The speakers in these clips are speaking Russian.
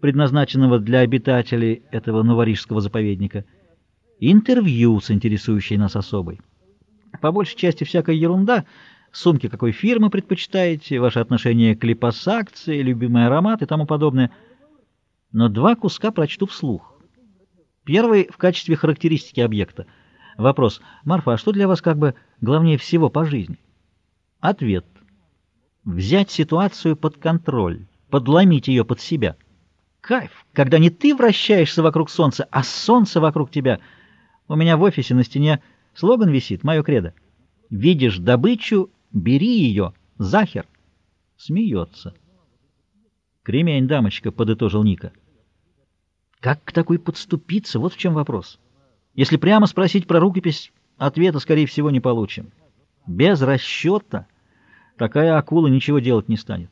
предназначенного для обитателей этого новорижского заповедника, интервью с интересующей нас особой. По большей части всякая ерунда, сумки какой фирмы предпочитаете, ваше отношение к липосакции, любимый аромат и тому подобное. Но два куска прочту вслух. Первый в качестве характеристики объекта. Вопрос. Марфа, а что для вас как бы главнее всего по жизни? Ответ. Взять ситуацию под контроль, подломить ее под себя. Кайф, когда не ты вращаешься вокруг солнца, а солнце вокруг тебя. У меня в офисе на стене слоган висит, мое кредо. Видишь добычу, бери ее, захер. Смеется. Кремень, дамочка, подытожил Ника. Как к такой подступиться? Вот в чем вопрос. Если прямо спросить про рукопись, ответа, скорее всего, не получим. Без расчета такая акула ничего делать не станет.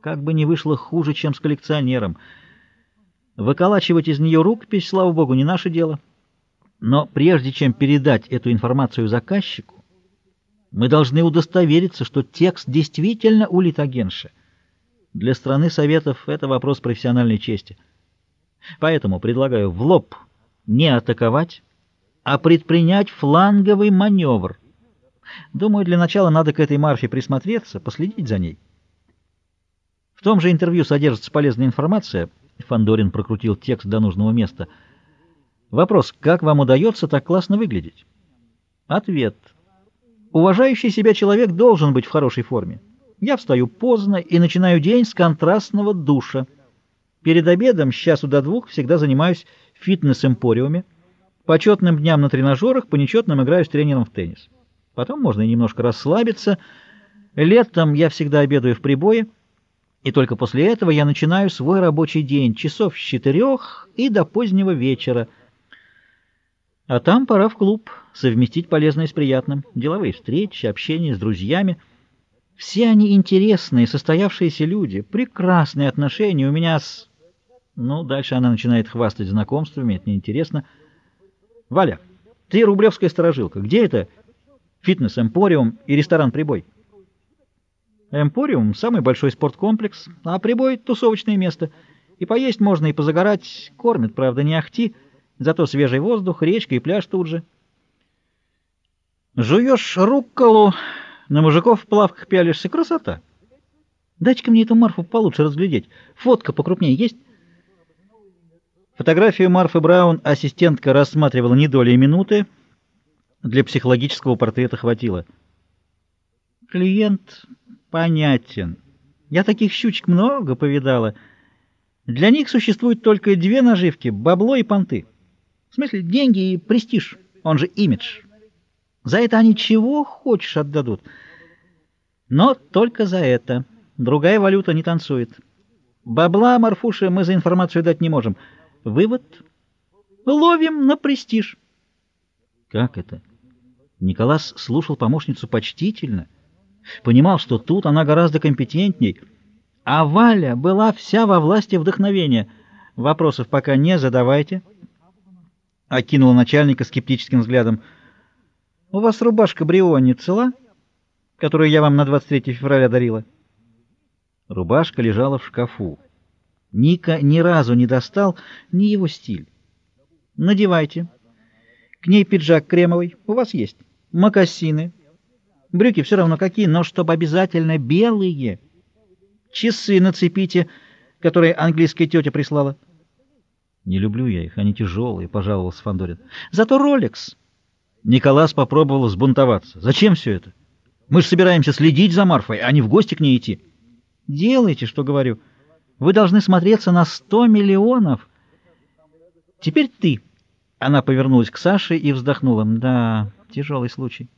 Как бы ни вышло хуже, чем с коллекционером. Выколачивать из нее рукопись, слава богу, не наше дело. Но прежде чем передать эту информацию заказчику, мы должны удостовериться, что текст действительно у литагенши. Для страны Советов это вопрос профессиональной чести. Поэтому предлагаю в лоб не атаковать, а предпринять фланговый маневр. Думаю, для начала надо к этой Марфе присмотреться, последить за ней. В том же интервью содержится полезная информация. Фандорин прокрутил текст до нужного места. Вопрос, как вам удается так классно выглядеть? Ответ. Уважающий себя человек должен быть в хорошей форме. Я встаю поздно и начинаю день с контрастного душа. Перед обедом с часу до двух всегда занимаюсь в фитнес-эмпориуме. По четным дням на тренажерах, по нечетным играю с тренером в теннис. Потом можно немножко расслабиться. Летом я всегда обедаю в прибое. И только после этого я начинаю свой рабочий день, часов с четырех и до позднего вечера. А там пора в клуб, совместить полезное с приятным. Деловые встречи, общение с друзьями. Все они интересные, состоявшиеся люди, прекрасные отношения у меня с... Ну, дальше она начинает хвастать знакомствами, это неинтересно. Валя, ты рублевская сторожилка. Где это фитнес-эмпориум и ресторан «Прибой»? Эмпориум — самый большой спорткомплекс, а прибой — тусовочное место. И поесть можно, и позагорать. Кормят, правда, не ахти, зато свежий воздух, речка и пляж тут же. Жуешь рукколу, на мужиков в плавках пялишься. Красота! Дайте-ка мне эту Марфу получше разглядеть. Фотка покрупнее есть? Фотографию Марфы Браун ассистентка рассматривала не долей минуты. Для психологического портрета хватило. Клиент понятен. Я таких щучек много повидала. Для них существуют только две наживки — бабло и понты. В смысле, деньги и престиж, он же имидж. За это они чего хочешь отдадут. Но только за это. Другая валюта не танцует. Бабла, Марфуша, мы за информацию дать не можем. Вывод — ловим на престиж. Как это? Николас слушал помощницу почтительно — понимал, что тут она гораздо компетентней, а Валя была вся во власти вдохновения. Вопросов пока не задавайте. Окинула начальника скептическим взглядом. «У вас рубашка Бриони цела, которую я вам на 23 февраля дарила?» Рубашка лежала в шкафу. Ника ни разу не достал, ни его стиль. «Надевайте. К ней пиджак кремовый. У вас есть. Мокасины, Брюки все равно какие, но чтобы обязательно белые. Часы нацепите, которые английская тетя прислала. Не люблю я их, они тяжелые, пожаловался Фандорин. Зато Ролекс. Николас попробовал взбунтоваться. Зачем все это? Мы же собираемся следить за Марфой, а не в гости к ней идти. Делайте, что говорю. Вы должны смотреться на сто миллионов. Теперь ты. Она повернулась к Саше и вздохнула. Да, тяжелый случай.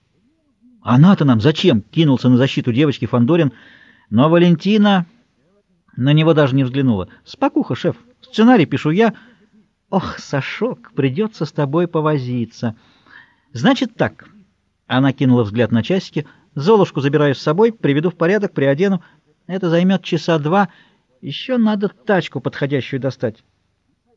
Она-то нам зачем? Кинулся на защиту девочки Фандорин, но Валентина на него даже не взглянула. Спокуха, шеф. Сценарий пишу я. Ох, Сашок, придется с тобой повозиться. Значит так. Она кинула взгляд на часики. Золушку забираю с собой, приведу в порядок, приодену. Это займет часа два. Еще надо тачку подходящую достать.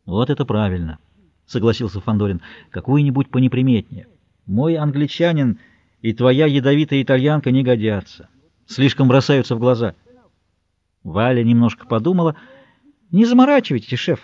Вот это правильно, согласился Фандорин. Какую-нибудь понеприметнее. Мой англичанин и твоя ядовитая итальянка не годятся. Слишком бросаются в глаза. Валя немножко подумала Не заморачивайтесь, шеф.